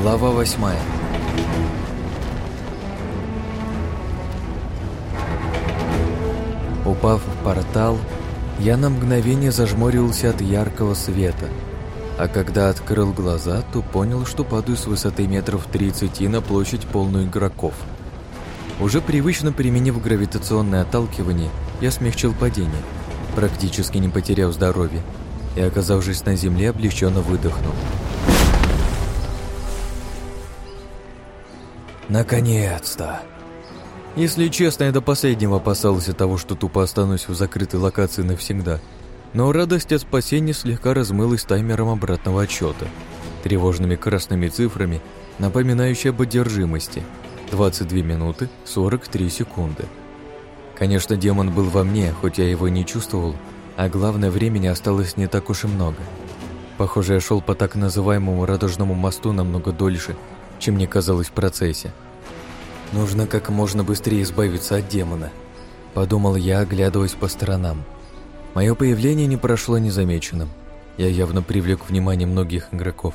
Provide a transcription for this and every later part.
Глава восьмая Упав в портал, я на мгновение зажмурился от яркого света, а когда открыл глаза, то понял, что падаю с высоты метров 30 на площадь полную игроков. Уже привычно применив гравитационное отталкивание, я смягчил падение, практически не потеряв здоровья, и, оказавшись на земле, облегченно выдохнул. Наконец-то! Если честно, я до последнего опасался того, что тупо останусь в закрытой локации навсегда. Но радость от спасения слегка размылась таймером обратного отчета, тревожными красными цифрами, напоминающей об одержимости. 22 минуты 43 секунды. Конечно, демон был во мне, хоть я его не чувствовал, а главное, времени осталось не так уж и много. Похоже, я шел по так называемому радужному мосту намного дольше, чем мне казалось в процессе. Нужно как можно быстрее избавиться от демона, подумал я, оглядываясь по сторонам. Мое появление не прошло незамеченным. Я явно привлек внимание многих игроков,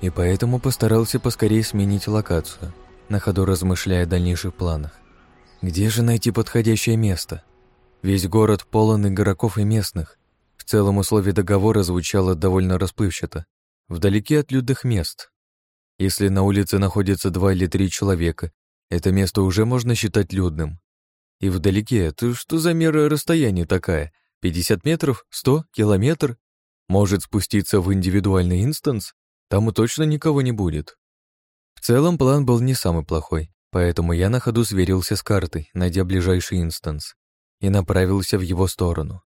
и поэтому постарался поскорее сменить локацию, на ходу размышляя о дальнейших планах. Где же найти подходящее место? Весь город полон игроков и местных. В целом условие договора звучало довольно расплывчато. Вдалеке от людных мест, если на улице находится два или три человека, это место уже можно считать людным. И вдалеке, это что за мера расстояния такая? 50 метров? 100? Километр? Может спуститься в индивидуальный инстанс? Там и точно никого не будет. В целом план был не самый плохой, поэтому я на ходу сверился с картой, найдя ближайший инстанс, и направился в его сторону.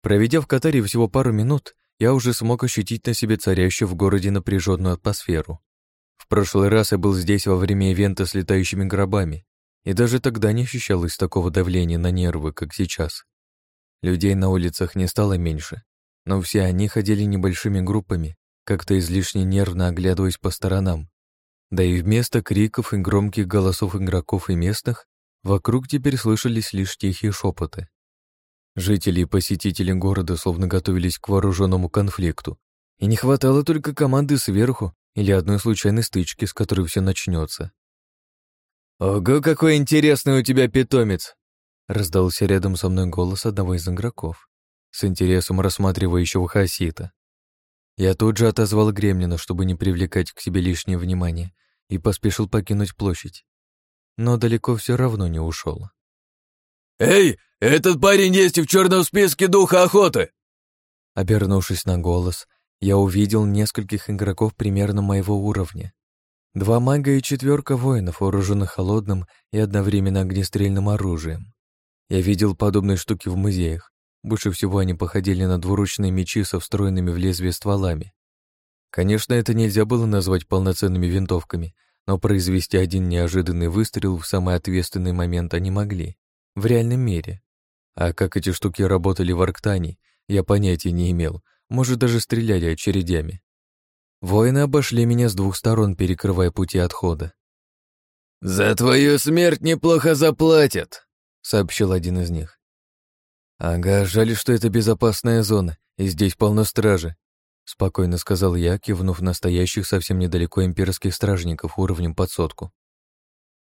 Проведя в Катаре всего пару минут, я уже смог ощутить на себе царящую в городе напряженную атмосферу прошлый раз я был здесь во время ивента с летающими гробами, и даже тогда не ощущалось такого давления на нервы, как сейчас. Людей на улицах не стало меньше, но все они ходили небольшими группами, как-то излишне нервно оглядываясь по сторонам. Да и вместо криков и громких голосов игроков и местных вокруг теперь слышались лишь тихие шепоты. Жители и посетители города словно готовились к вооруженному конфликту, и не хватало только команды сверху, или одной случайной стычки, с которой все начнется. «Ого, какой интересный у тебя питомец!» раздался рядом со мной голос одного из игроков, с интересом рассматривающего Хасита. Я тут же отозвал Гремлина, чтобы не привлекать к себе лишнее внимание, и поспешил покинуть площадь. Но далеко все равно не ушел. «Эй, этот парень есть в черном списке духа охоты!» Обернувшись на голос, я увидел нескольких игроков примерно моего уровня. Два мага и четверка воинов, вооруженных холодным и одновременно огнестрельным оружием. Я видел подобные штуки в музеях. Больше всего они походили на двуручные мечи со встроенными в лезвие стволами. Конечно, это нельзя было назвать полноценными винтовками, но произвести один неожиданный выстрел в самый ответственный момент они могли. В реальном мире. А как эти штуки работали в Арктане, я понятия не имел, может, даже стреляли а очередями. Воины обошли меня с двух сторон, перекрывая пути отхода. «За твою смерть неплохо заплатят», — сообщил один из них. «Ага, жаль, что это безопасная зона, и здесь полно стражи», — спокойно сказал я, кивнув настоящих совсем недалеко имперских стражников уровнем под сотку.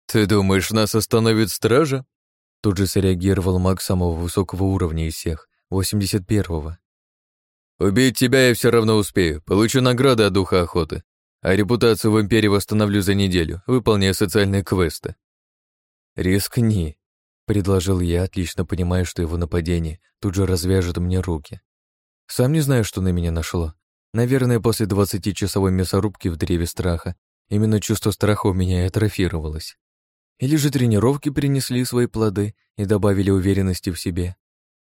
«Ты думаешь, нас остановит стража?» Тут же среагировал маг самого высокого уровня из всех, 81-го. Убить тебя я все равно успею, получу награды от духа охоты, а репутацию в Империи восстановлю за неделю, выполняя социальные квесты». «Рискни», — предложил я, отлично понимая, что его нападение тут же развяжет мне руки. Сам не знаю, что на меня нашло. Наверное, после двадцатичасовой мясорубки в древе страха именно чувство страха у меня и атрофировалось. Или же тренировки принесли свои плоды и добавили уверенности в себе.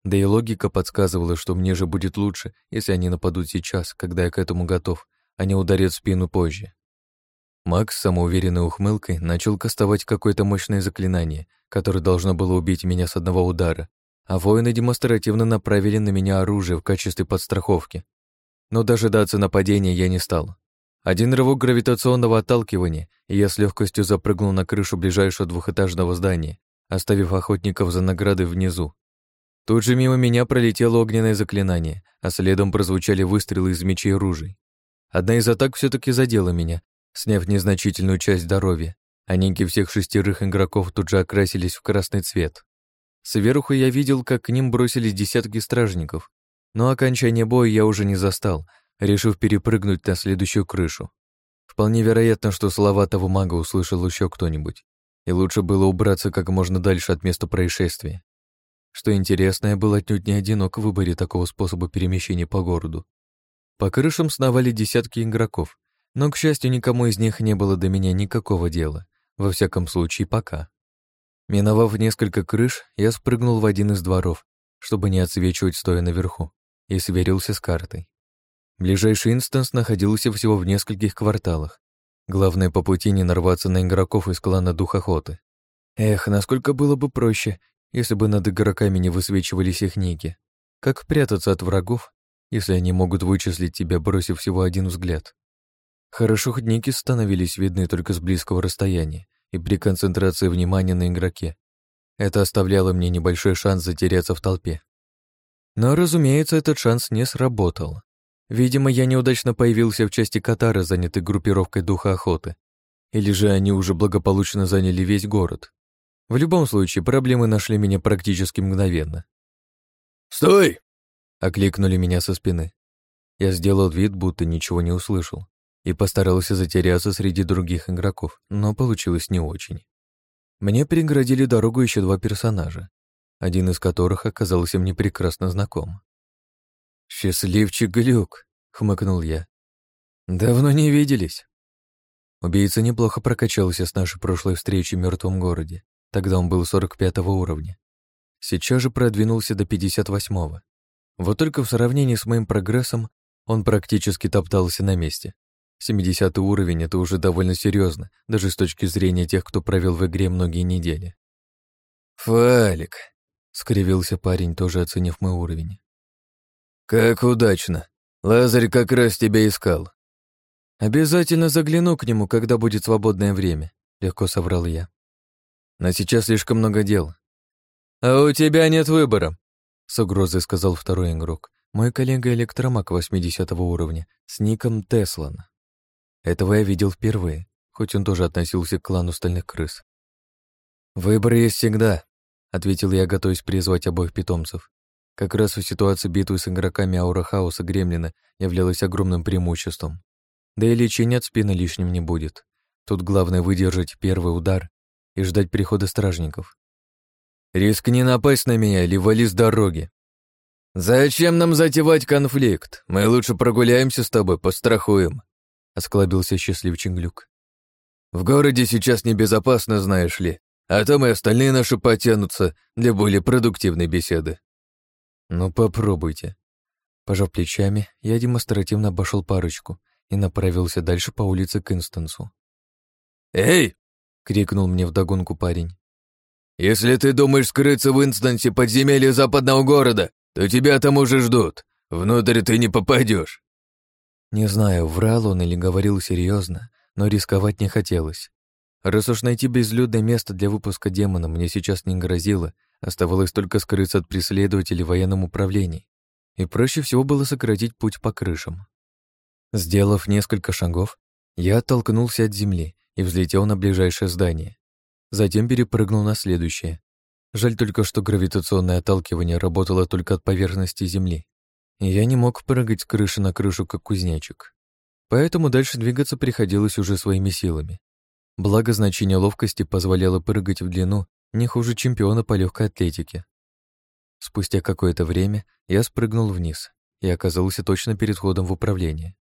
Да и логика подсказывала, что мне же будет лучше, если они нападут сейчас, когда я к этому готов, а не ударят спину позже. Макс самоуверенной ухмылкой начал кастовать какое-то мощное заклинание, которое должно было убить меня с одного удара, а воины демонстративно направили на меня оружие в качестве подстраховки. Но дожидаться нападения я не стал. Один рывок гравитационного отталкивания, и я с легкостью запрыгнул на крышу ближайшего двухэтажного здания, оставив охотников за награды внизу. Тут же мимо меня пролетело огненное заклинание, а следом прозвучали выстрелы из мечей и ружей. Одна из атак все таки задела меня, сняв незначительную часть здоровья, а ники всех шестерых игроков тут же окрасились в красный цвет. Сверху я видел, как к ним бросились десятки стражников, но окончание боя я уже не застал, решив перепрыгнуть на следующую крышу. Вполне вероятно, что слова того мага услышал еще кто-нибудь, и лучше было убраться как можно дальше от места происшествия. Что интересно, я был отнюдь не одинок а в выборе такого способа перемещения по городу. По крышам сновали десятки игроков, но, к счастью, никому из них не было до меня никакого дела, во всяком случае, пока. Миновав несколько крыш, я спрыгнул в один из дворов, чтобы не отсвечивать стоя наверху, и сверился с картой. Ближайший инстанс находился всего в нескольких кварталах. Главное по пути не нарваться на игроков из клана Духохоты. Эх, насколько было бы проще, если бы над игроками не высвечивались их книги. Как прятаться от врагов, если они могут вычислить тебя, бросив всего один взгляд? Хорошо хоть ники становились видны только с близкого расстояния и при концентрации внимания на игроке. Это оставляло мне небольшой шанс затеряться в толпе. Но, разумеется, этот шанс не сработал. Видимо, я неудачно появился в части Катара, занятой группировкой Духа Охоты. Или же они уже благополучно заняли весь город. В любом случае, проблемы нашли меня практически мгновенно. «Стой!» — окликнули меня со спины. Я сделал вид, будто ничего не услышал, и постарался затеряться среди других игроков, но получилось не очень. Мне преградили дорогу еще два персонажа, один из которых оказался мне прекрасно знаком. «Счастливчик Глюк!» — хмыкнул я. «Давно не виделись!» Убийца неплохо прокачался с нашей прошлой встречи в мертвом городе, Тогда он был 45-го уровня. Сейчас же продвинулся до 58-го. Вот только в сравнении с моим прогрессом он практически топтался на месте. 70 уровень — это уже довольно серьезно, даже с точки зрения тех, кто провел в игре многие недели. «Фалик», — скривился парень, тоже оценив мой уровень. «Как удачно. Лазарь как раз тебя искал». «Обязательно загляну к нему, когда будет свободное время», — легко соврал я но сейчас слишком много дел». «А у тебя нет выбора», — с угрозой сказал второй игрок, мой коллега-электромаг 80 уровня с ником Теслан. Этого я видел впервые, хоть он тоже относился к клану стальных крыс. «Выбор есть всегда», — ответил я, готовясь призвать обоих питомцев. Как раз в ситуации битвы с игроками Аура Хаоса Гремлина являлось огромным преимуществом. Да и лечения от спины лишним не будет. Тут главное выдержать первый удар и ждать прихода стражников. «Рискни напасть на меня или вали с дороги!» «Зачем нам затевать конфликт? Мы лучше прогуляемся с тобой, пострахуем!» — осклабился счастливчик Глюк. «В городе сейчас небезопасно, знаешь ли, а там и остальные наши потянутся для более продуктивной беседы». «Ну попробуйте». Пожав плечами, я демонстративно обошел парочку и направился дальше по улице к Инстансу. «Эй, крикнул мне вдогонку парень. «Если ты думаешь скрыться в инстансе подземелья западного города, то тебя там уже ждут. Внутрь ты не попадешь. Не знаю, врал он или говорил серьезно, но рисковать не хотелось. Раз уж найти безлюдное место для выпуска демона мне сейчас не грозило, оставалось только скрыться от преследователей в военном управлении. И проще всего было сократить путь по крышам. Сделав несколько шагов, я оттолкнулся от земли и взлетел на ближайшее здание. Затем перепрыгнул на следующее. Жаль только, что гравитационное отталкивание работало только от поверхности Земли. И я не мог прыгать с крыши на крышу, как кузнечик. Поэтому дальше двигаться приходилось уже своими силами. Благо, значение ловкости позволяло прыгать в длину не хуже чемпиона по легкой атлетике. Спустя какое-то время я спрыгнул вниз и оказался точно перед ходом в управление.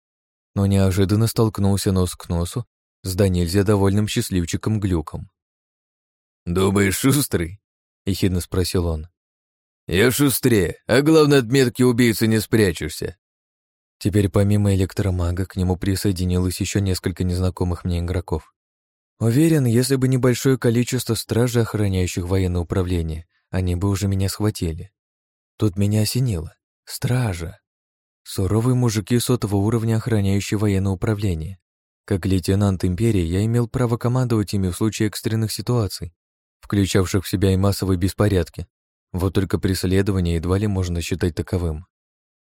Но неожиданно столкнулся нос к носу да нельзя довольным счастливчиком Глюком. «Думаешь, шустрый?» — ехидно спросил он. «Я шустрее, а главное, отметки убийцы не спрячешься». Теперь помимо электромага к нему присоединилось еще несколько незнакомых мне игроков. Уверен, если бы небольшое количество стражей, охраняющих военное управление, они бы уже меня схватили. Тут меня осенило. Стража. Суровые мужики сотого уровня, охраняющие военное управление. Как лейтенант империи я имел право командовать ими в случае экстренных ситуаций, включавших в себя и массовые беспорядки. Вот только преследование едва ли можно считать таковым.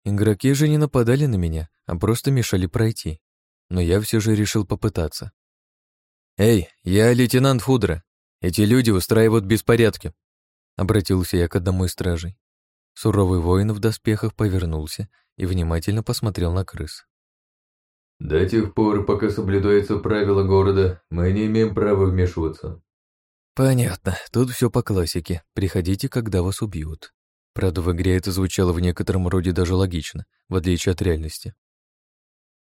Игроки же не нападали на меня, а просто мешали пройти. Но я все же решил попытаться. «Эй, я лейтенант Фудра. Эти люди устраивают беспорядки», — обратился я к одному из стражей. Суровый воин в доспехах повернулся и внимательно посмотрел на крыс. До тех пор, пока соблюдается правило города, мы не имеем права вмешиваться. Понятно, тут все по классике. Приходите, когда вас убьют. Правда, в игре это звучало в некотором роде даже логично, в отличие от реальности.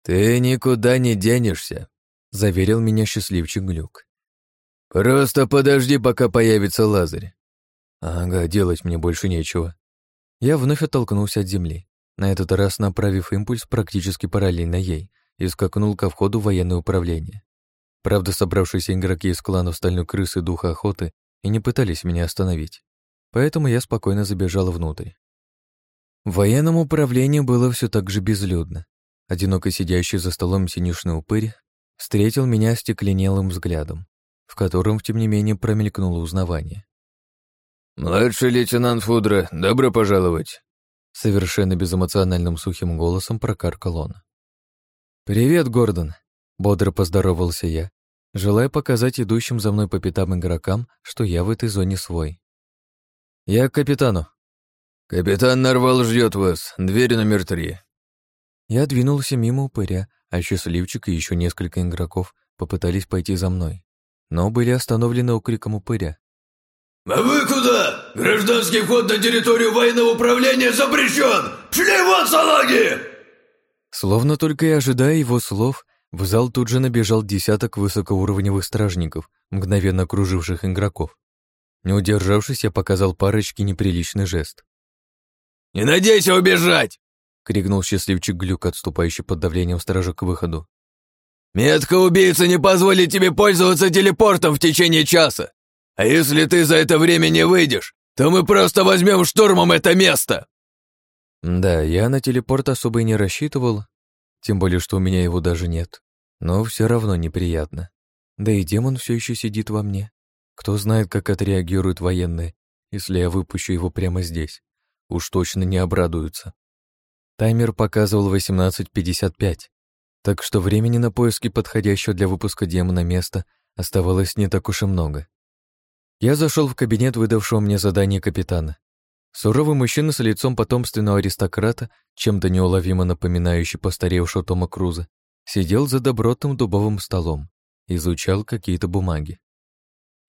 «Ты никуда не денешься», — заверил меня счастливчик Глюк. «Просто подожди, пока появится Лазарь». «Ага, делать мне больше нечего». Я вновь оттолкнулся от земли, на этот раз направив импульс практически параллельно ей, и скакнул ко входу в военное управление. Правда, собравшиеся игроки из кланов Стальной Крысы Духа Охоты и не пытались меня остановить, поэтому я спокойно забежал внутрь. В военном управлении было все так же безлюдно. Одиноко сидящий за столом синюшный упырь встретил меня стекленелым взглядом, в котором, тем не менее, промелькнуло узнавание. «Младший лейтенант Фудра, добро пожаловать!» Совершенно безэмоциональным сухим голосом прокаркал он. «Привет, Гордон!» — бодро поздоровался я, желая показать идущим за мной по пятам игрокам, что я в этой зоне свой. «Я к капитану». «Капитан Нарвал ждет вас. Дверь номер три». Я двинулся мимо упыря, а счастливчик и еще несколько игроков попытались пойти за мной, но были остановлены укриком упыря. «А вы куда? Гражданский вход на территорию военного управления запрещен! Шли вон, салаги!» Словно только и ожидая его слов, в зал тут же набежал десяток высокоуровневых стражников, мгновенно окруживших игроков. Не удержавшись, я показал парочке неприличный жест. «Не надейся убежать!» — крикнул счастливчик Глюк, отступающий под давлением стража к выходу. «Метка убийцы не позволит тебе пользоваться телепортом в течение часа! А если ты за это время не выйдешь, то мы просто возьмем штурмом это место!» Да, я на телепорт особо и не рассчитывал, тем более, что у меня его даже нет. Но все равно неприятно. Да и демон все еще сидит во мне. Кто знает, как отреагируют военные, если я выпущу его прямо здесь. Уж точно не обрадуются. Таймер показывал 18.55, так что времени на поиски подходящего для выпуска демона места оставалось не так уж и много. Я зашел в кабинет выдавшего мне задание капитана. Суровый мужчина с лицом потомственного аристократа, чем-то неуловимо напоминающий постаревшего Тома Круза, сидел за добротным дубовым столом, изучал какие-то бумаги.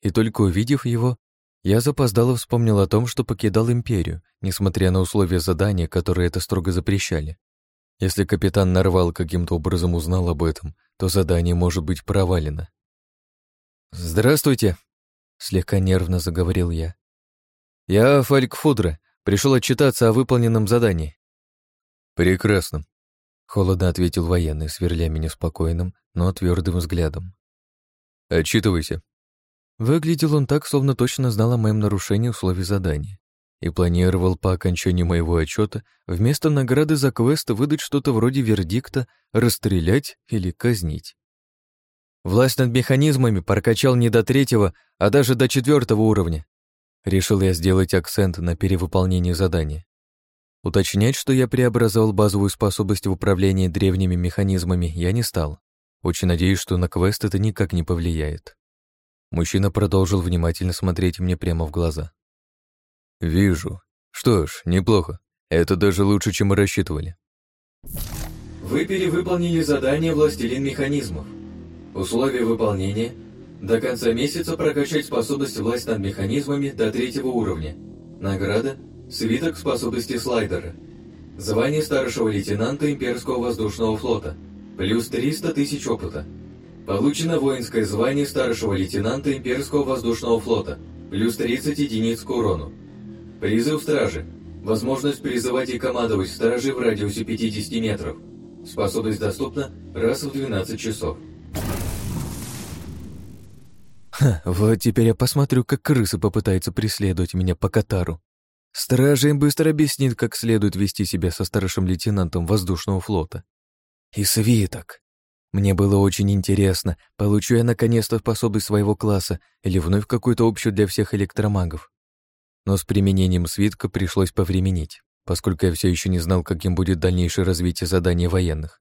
И только увидев его, я запоздало вспомнил о том, что покидал империю, несмотря на условия задания, которые это строго запрещали. Если капитан Нарвал каким-то образом узнал об этом, то задание может быть провалено. «Здравствуйте!» — слегка нервно заговорил я. Я Фальк Фудра. Пришел отчитаться о выполненном задании». «Прекрасно», — холодно ответил военный, сверля меня спокойным, но твердым взглядом. «Отчитывайся». Выглядел он так, словно точно знал о моем нарушении условий задания и планировал по окончании моего отчета вместо награды за квест выдать что-то вроде вердикта «расстрелять» или «казнить». Власть над механизмами прокачал не до третьего, а даже до четвертого уровня. Решил я сделать акцент на перевыполнении задания. Уточнять, что я преобразовал базовую способность в управлении древними механизмами, я не стал. Очень надеюсь, что на квест это никак не повлияет. Мужчина продолжил внимательно смотреть мне прямо в глаза. «Вижу. Что ж, неплохо. Это даже лучше, чем мы рассчитывали». Вы перевыполнили задание «Властелин механизмов». Условия выполнения – до конца месяца прокачать способность власть над механизмами до третьего уровня. Награда – свиток способности слайдера. Звание старшего лейтенанта имперского воздушного флота. Плюс 300 тысяч опыта. Получено воинское звание старшего лейтенанта имперского воздушного флота. Плюс 30 единиц к урону. Призыв стражи. Возможность призывать и командовать стражи в радиусе 50 метров. Способность доступна раз в 12 часов. Вот теперь я посмотрю, как крыса попытается преследовать меня по Катару. Стража им быстро объяснит, как следует вести себя со старшим лейтенантом воздушного флота. И свиток. Мне было очень интересно, получу я наконец-то способность своего класса или вновь какую-то общую для всех электромагов. Но с применением свитка пришлось повременить, поскольку я все еще не знал, каким будет дальнейшее развитие задания военных.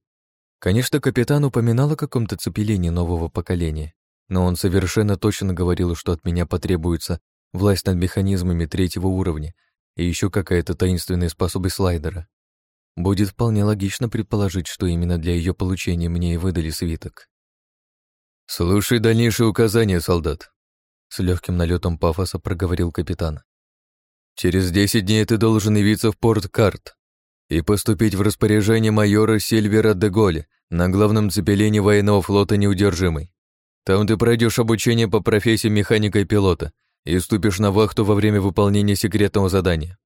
Конечно, капитан упоминал о каком-то цепелении нового поколения, но он совершенно точно говорил, что от меня потребуется власть над механизмами третьего уровня и еще какая-то таинственная способность слайдера. Будет вполне логично предположить, что именно для ее получения мне и выдали свиток. «Слушай дальнейшие указания, солдат», — с легким налетом пафоса проговорил капитан. «Через десять дней ты должен явиться в порт Карт и поступить в распоряжение майора Сильвера де Голли на главном цепелении военного флота неудержимый. Там ты пройдешь обучение по профессии механика и пилота и вступишь на вахту во время выполнения секретного задания.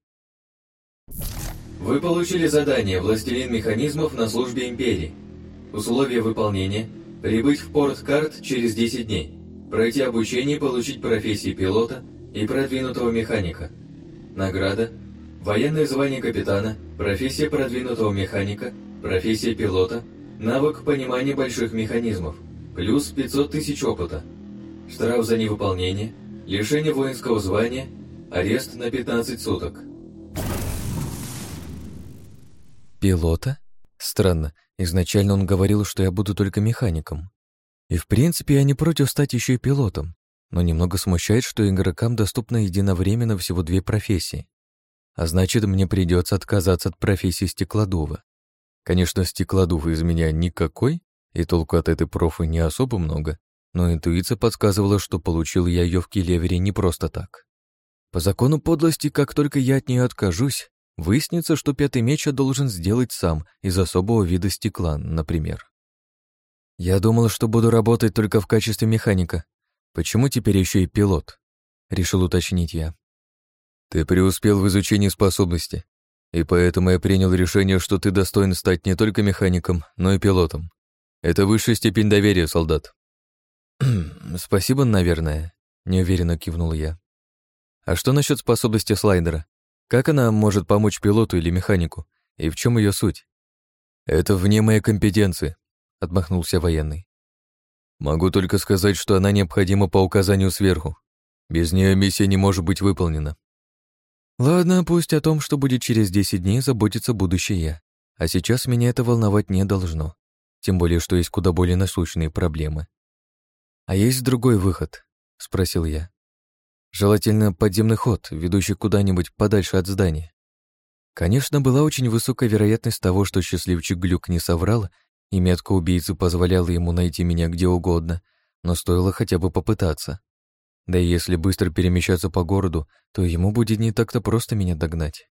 Вы получили задание «Властелин механизмов» на службе Империи. Условия выполнения – прибыть в порт карт через 10 дней, пройти обучение и получить профессии пилота и продвинутого механика. Награда – военное звание капитана, профессия продвинутого механика, профессия пилота, навык понимания больших механизмов – плюс 500 тысяч опыта, штраф за невыполнение, лишение воинского звания, арест на 15 суток. Пилота? Странно, изначально он говорил, что я буду только механиком. И в принципе я не против стать еще и пилотом, но немного смущает, что игрокам доступно единовременно всего две профессии. А значит, мне придется отказаться от профессии стеклодува. Конечно, стеклодув из меня никакой, и толку от этой профы не особо много, но интуиция подсказывала, что получил я ее в Келевере не просто так. По закону подлости, как только я от нее откажусь, выяснится, что пятый меч я должен сделать сам из особого вида стекла, например. Я думал, что буду работать только в качестве механика. Почему теперь еще и пилот? Решил уточнить я. Ты преуспел в изучении способности, и поэтому я принял решение, что ты достоин стать не только механиком, но и пилотом. Это высшая степень доверия, солдат. Спасибо, наверное, неуверенно кивнул я. А что насчет способности слайдера? Как она может помочь пилоту или механику? И в чем ее суть? Это вне моей компетенции, отмахнулся военный. Могу только сказать, что она необходима по указанию сверху. Без нее миссия не может быть выполнена. Ладно, пусть о том, что будет через 10 дней, заботится будущее я. А сейчас меня это волновать не должно тем более, что есть куда более насущные проблемы. «А есть другой выход?» — спросил я. «Желательно подземный ход, ведущий куда-нибудь подальше от здания». Конечно, была очень высокая вероятность того, что счастливчик Глюк не соврал, и метка убийцы позволяла ему найти меня где угодно, но стоило хотя бы попытаться. Да и если быстро перемещаться по городу, то ему будет не так-то просто меня догнать.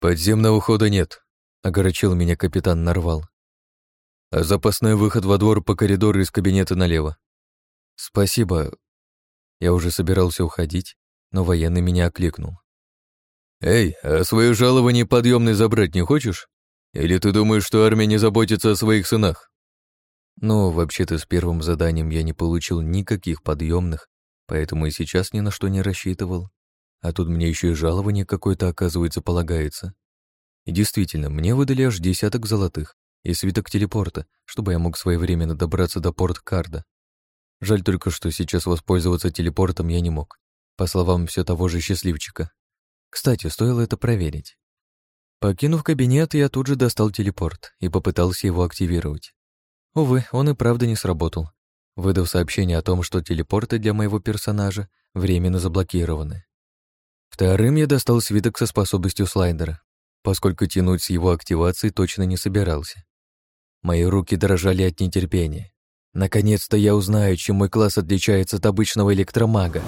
«Подземного хода нет», — огорчил меня капитан Нарвал запасной выход во двор по коридору из кабинета налево. Спасибо. Я уже собирался уходить, но военный меня окликнул. Эй, а свое жалование подъемное забрать не хочешь? Или ты думаешь, что армия не заботится о своих сынах? Ну, вообще-то с первым заданием я не получил никаких подъемных, поэтому и сейчас ни на что не рассчитывал. А тут мне еще и жалование какое-то, оказывается, полагается. И действительно, мне выдали аж десяток золотых, и свиток телепорта, чтобы я мог своевременно добраться до порт Карда. Жаль только, что сейчас воспользоваться телепортом я не мог, по словам все того же счастливчика. Кстати, стоило это проверить. Покинув кабинет, я тут же достал телепорт и попытался его активировать. Увы, он и правда не сработал, выдав сообщение о том, что телепорты для моего персонажа временно заблокированы. Вторым я достал свиток со способностью слайдера, поскольку тянуть с его активацией точно не собирался. Мои руки дрожали от нетерпения. Наконец-то я узнаю, чем мой класс отличается от обычного электромага.